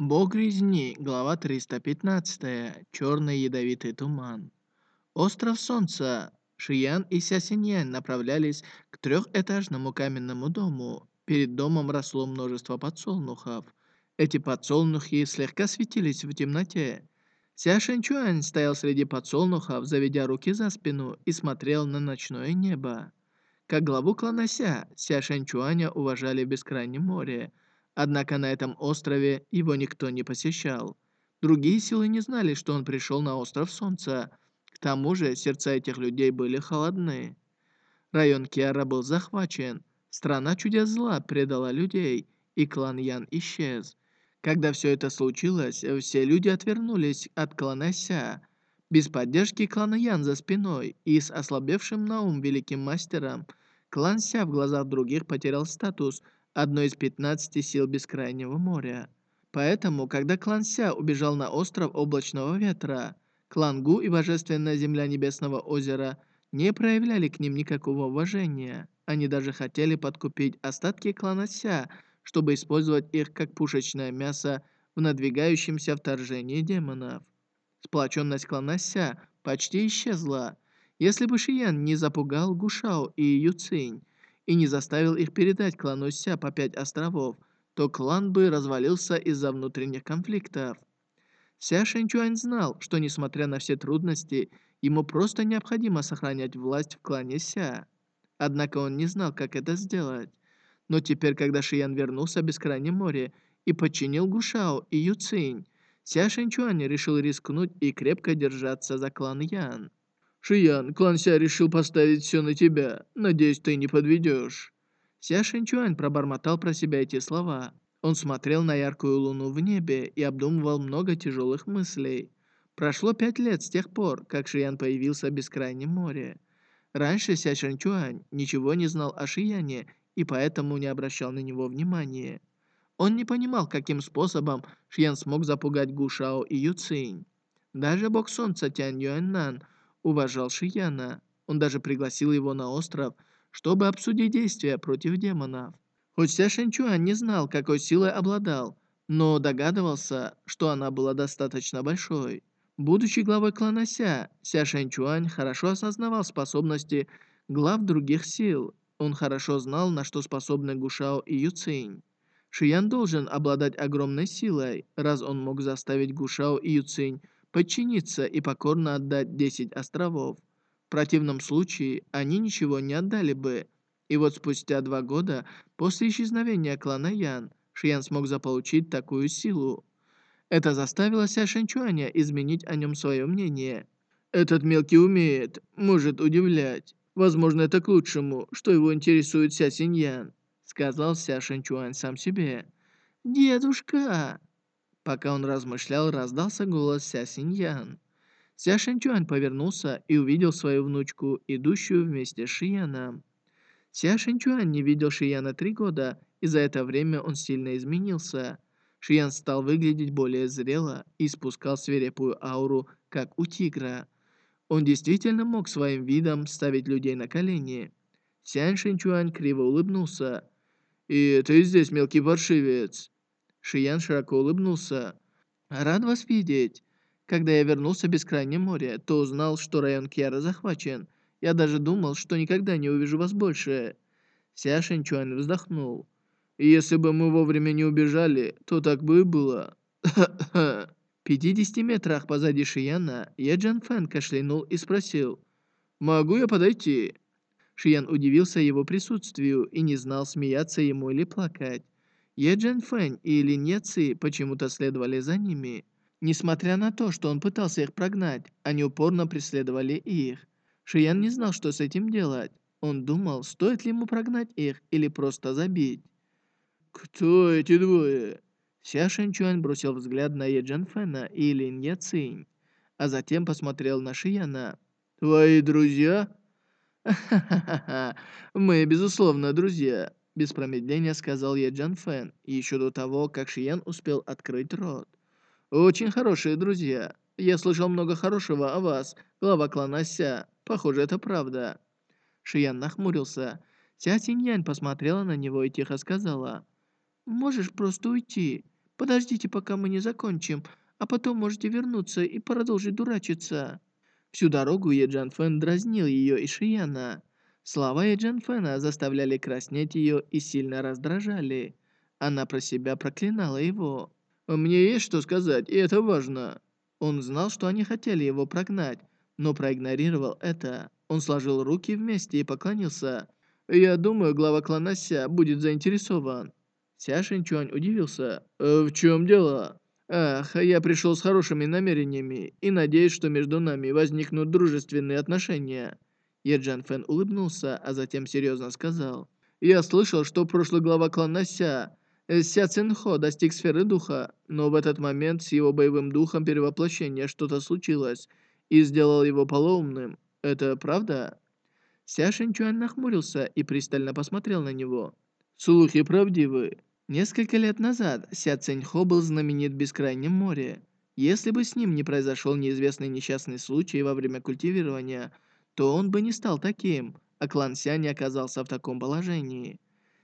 Бог резни, глава 315. Черный ядовитый туман. Остров Солнца. Шиян и Ся Синьян направлялись к трехэтажному каменному дому. Перед домом росло множество подсолнухов. Эти подсолнухи слегка светились в темноте. Ся Шэньчуань стоял среди подсолнухов, заведя руки за спину и смотрел на ночное небо. Как главу клана Ся, Ся Шэньчуаня уважали в бескрайнем море, Однако на этом острове его никто не посещал. Другие силы не знали, что он пришел на остров Солнца. К тому же сердца этих людей были холодны. Район Киара был захвачен. Страна чудес зла предала людей, и клан Ян исчез. Когда все это случилось, все люди отвернулись от клана Ся. Без поддержки клана Ян за спиной и с ослабевшим на ум великим мастером, клан Ся в глазах других потерял статус – одной из 15 сил Бескрайнего моря. Поэтому, когда клан Ся убежал на остров Облачного Ветра, клан Гу и Божественная Земля Небесного Озера не проявляли к ним никакого уважения. Они даже хотели подкупить остатки клана Ся, чтобы использовать их как пушечное мясо в надвигающемся вторжении демонов. Сплоченность клана Ся почти исчезла. Если бы Шиян не запугал Гушао и Юцинь, и не заставил их передать клану Ся по пять островов, то клан бы развалился из-за внутренних конфликтов. Ся Шэньчуань знал, что несмотря на все трудности, ему просто необходимо сохранять власть в клане Ся. Однако он не знал, как это сделать. Но теперь, когда Шиян вернулся в Бескрайнее море и подчинил Гушао и Юцинь, Ся Шэньчуань решил рискнуть и крепко держаться за клан Ян. «Шиян, клан Ся решил поставить все на тебя. Надеюсь, ты не подведешь». Ся Шинчуань пробормотал про себя эти слова. Он смотрел на яркую луну в небе и обдумывал много тяжелых мыслей. Прошло пять лет с тех пор, как Шиян появился в Бескрайнем море. Раньше Ся Шинчуань ничего не знал о Шияне и поэтому не обращал на него внимания. Он не понимал, каким способом Шиян смог запугать Гушао и Юцинь. Даже бог солнца Тянь Юэннан – уважал Шияна. Он даже пригласил его на остров, чтобы обсудить действия против демонов. Хоть Ся Шэньчуань не знал, какой силой обладал, но догадывался, что она была достаточно большой. Будучи главой клана Ся, Ся Шэньчуань хорошо осознавал способности глав других сил. Он хорошо знал, на что способны Гушао и Юцинь. Шиян должен обладать огромной силой, раз он мог заставить Гушао и Юцинь подчиниться и покорно отдать 10 островов. В противном случае они ничего не отдали бы. И вот спустя два года после исчезновения клана Ян, Шиян смог заполучить такую силу. Это заставило Ся Шэньчуаня изменить о нем свое мнение. «Этот мелкий умеет, может удивлять. Возможно, это к лучшему, что его интересует Ся Синьян», сказал Ся Шэньчуань сам себе. «Дедушка!» Пока он размышлял, раздался голос Ся Синьян. Ся Шэньчуань повернулся и увидел свою внучку, идущую вместе с Шияном. Ся Шэньчуань не видел Шияна три года, и за это время он сильно изменился. Шиян стал выглядеть более зрело и спускал свирепую ауру, как у тигра. Он действительно мог своим видом ставить людей на колени. Сян Шэньчуань криво улыбнулся. «И ты здесь, мелкий паршивец?» Шиян широко улыбнулся. «Рад вас видеть. Когда я вернулся в Бескрайнее море, то узнал, что район Кьяра захвачен. Я даже думал, что никогда не увижу вас больше». Ся Шинчуань вздохнул. «Если бы мы вовремя не убежали, то так бы и было». В 50 метрах позади Шияна Я Джан Фэн кашлянул и спросил. «Могу я подойти?» Шиян удивился его присутствию и не знал, смеяться ему или плакать. Е Джен Фэнь и Лин Яци почему-то следовали за ними. Несмотря на то, что он пытался их прогнать, они упорно преследовали их. Шиян не знал, что с этим делать. Он думал, стоит ли ему прогнать их или просто забить. «Кто эти двое?» Ся Шэньчуань бросил взгляд на Е Джан Фэна и Лин Яцинь, а затем посмотрел на Шияна. «Твои друзья?» «Ха-ха-ха, мы, безусловно, друзья без промедления сказал ей Джан Фэн, еще до того, как Шиян успел открыть рот. «Очень хорошие друзья. Я слышал много хорошего о вас, глава клана Ся. Похоже, это правда». Шиян нахмурился. Ся Синьянь посмотрела на него и тихо сказала. «Можешь просто уйти. Подождите, пока мы не закончим, а потом можете вернуться и продолжить дурачиться». Всю дорогу Еджан Фэн дразнил ее и Шияна. Слова Еджан Фэна заставляли краснеть ее и сильно раздражали. Она про себя проклинала его. «Мне есть что сказать, и это важно». Он знал, что они хотели его прогнать, но проигнорировал это. Он сложил руки вместе и поклонился. «Я думаю, глава клана Ся будет заинтересован». Ся Шинчуань удивился. «Э, «В чем дело?» «Ах, я пришел с хорошими намерениями и надеюсь, что между нами возникнут дружественные отношения». Еджан Фэн улыбнулся, а затем серьезно сказал. «Я слышал, что прошлый глава клана Ся, э, Ся Цинхо, достиг сферы духа, но в этот момент с его боевым духом перевоплощения что-то случилось и сделал его полоумным. Это правда?» Ся Шинчуань нахмурился и пристально посмотрел на него. «Слухи правдивы. Несколько лет назад Ся Циньхо был знаменит в Бескрайнем море. Если бы с ним не произошел неизвестный несчастный случай во время культивирования, то он бы не стал таким, а клан Ся не оказался в таком положении.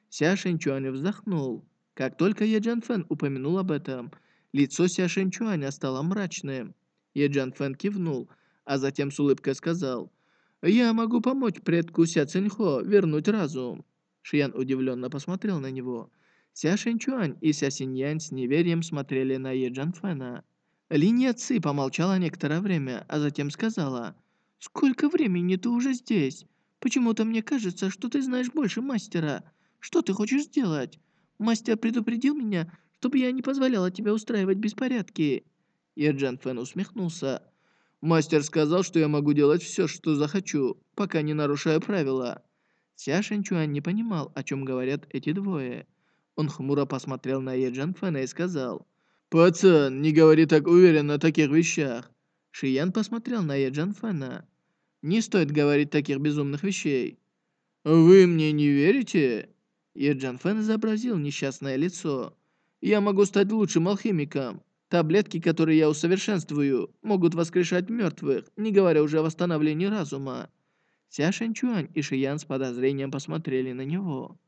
Ся Шинчуань вздохнул. Как только Е Джан Фэн упомянул об этом, лицо Ся Шинчуаня стало мрачным. Е Джан Фэн кивнул, а затем с улыбкой сказал, «Я могу помочь предку Ся Циньхо вернуть разум». Шиян удивленно посмотрел на него – Ся Шэньчуань и Ся Синьянь с неверием смотрели на Е Джан Фэна. Линия Ци помолчала некоторое время, а затем сказала, «Сколько времени ты уже здесь? Почему-то мне кажется, что ты знаешь больше мастера. Что ты хочешь сделать? Мастер предупредил меня, чтобы я не позволяла тебе устраивать беспорядки». Е Джан Фэн усмехнулся. «Мастер сказал, что я могу делать все, что захочу, пока не нарушаю правила». Ся Шэньчуань не понимал, о чем говорят эти двое. Он хмуро посмотрел на Еджан Фэна и сказал, «Пацан, не говори так уверенно о таких вещах». Шиян посмотрел на Еджан Фэна. «Не стоит говорить таких безумных вещей». «Вы мне не верите?» Еджан Фэн изобразил несчастное лицо. «Я могу стать лучшим алхимиком. Таблетки, которые я усовершенствую, могут воскрешать мертвых, не говоря уже о восстановлении разума». Ся Шэньчуань и Шиян с подозрением посмотрели на него.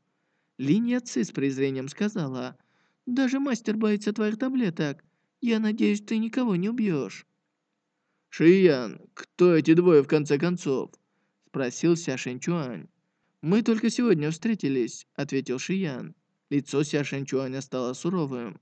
Линия Ци с презрением сказала, «Даже мастер боится твоих таблеток. Я надеюсь, ты никого не убьешь». «Шиян, кто эти двое в конце концов?» Спросил Ся Шэньчуань. «Мы только сегодня встретились», — ответил Шиян. Лицо Ся Шэньчуаня стало суровым.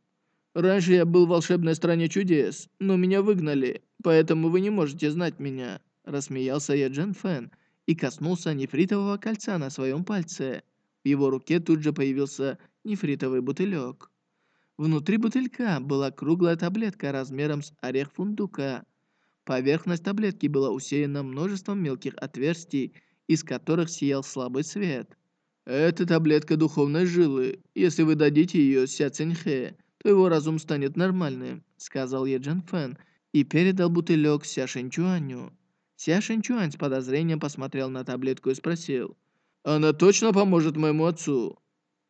«Раньше я был в волшебной стране чудес, но меня выгнали, поэтому вы не можете знать меня», — рассмеялся я Джен Фэн и коснулся нефритового кольца на своем пальце. В его руке тут же появился нефритовый бутылек. Внутри бутылька была круглая таблетка размером с орех фундука. Поверхность таблетки была усеяна множеством мелких отверстий, из которых сиял слабый свет. «Это таблетка духовной жилы. Если вы дадите ее Ся Цинхэ, то его разум станет нормальным», сказал Е Джан Фэн и передал бутылек Ся Шэньчуаню. Ся Шэньчуань с подозрением посмотрел на таблетку и спросил – она точно поможет моему отцу?»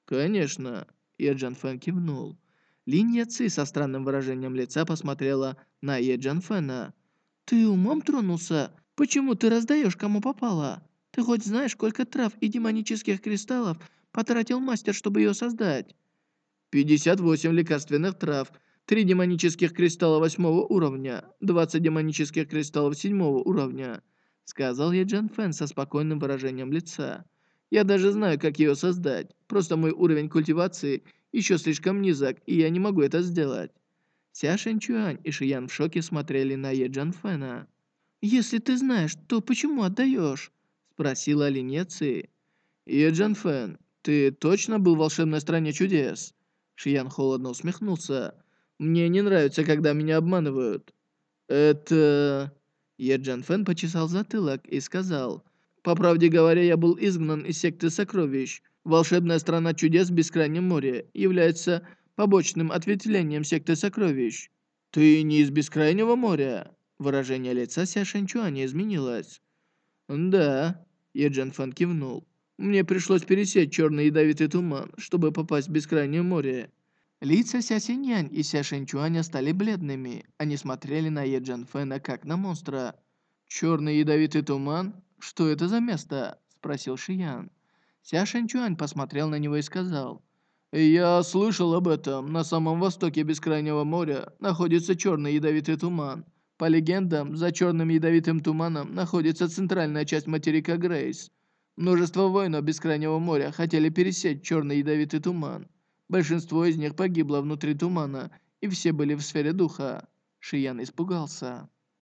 «Конечно», — Еджан Фэн кивнул. Линья Ци со странным выражением лица посмотрела на Еджан Фэна. «Ты умом тронулся? Почему ты раздаешь, кому попало? Ты хоть знаешь, сколько трав и демонических кристаллов потратил мастер, чтобы ее создать?» «58 лекарственных трав, 3 демонических кристалла восьмого уровня, 20 демонических кристаллов седьмого уровня», сказал Еджан Фэн со спокойным выражением лица. Я даже знаю, как ее создать. Просто мой уровень культивации еще слишком низок, и я не могу это сделать». Ся Шэньчуань и Шиян в шоке смотрели на Е Джан Фэна. «Если ты знаешь, то почему отдаешь?» Спросила Линья Ци. «Е Джан Фэн, ты точно был в волшебной стране чудес?» Шиян холодно усмехнулся. «Мне не нравится, когда меня обманывают». «Это...» Е Джан Фэн почесал затылок и сказал... По правде говоря, я был изгнан из секты сокровищ. Волшебная страна чудес в Бескрайнем море является побочным ответвлением секты сокровищ. Ты не из Бескрайнего моря? Выражение лица Ся Шэньчуаня изменилось. Да, Еджен Фан кивнул. Мне пришлось пересечь черный ядовитый туман, чтобы попасть в Бескрайнее море. Лица Ся Синьянь и Ся Шэньчуаня стали бледными. Они смотрели на Еджан Фэна как на монстра. «Черный ядовитый туман? «Что это за место?» – спросил Шиян. Ся Шэньчуань посмотрел на него и сказал, Я слышал об этом. На самом востоке Бескрайнего моря находится черный ядовитый туман. По легендам, за черным ядовитым туманом находится центральная часть материка Грейс. Множество воинов Бескрайнего моря хотели пересечь черный ядовитый туман. Большинство из них погибло внутри тумана, и все были в сфере духа. Шиян испугался.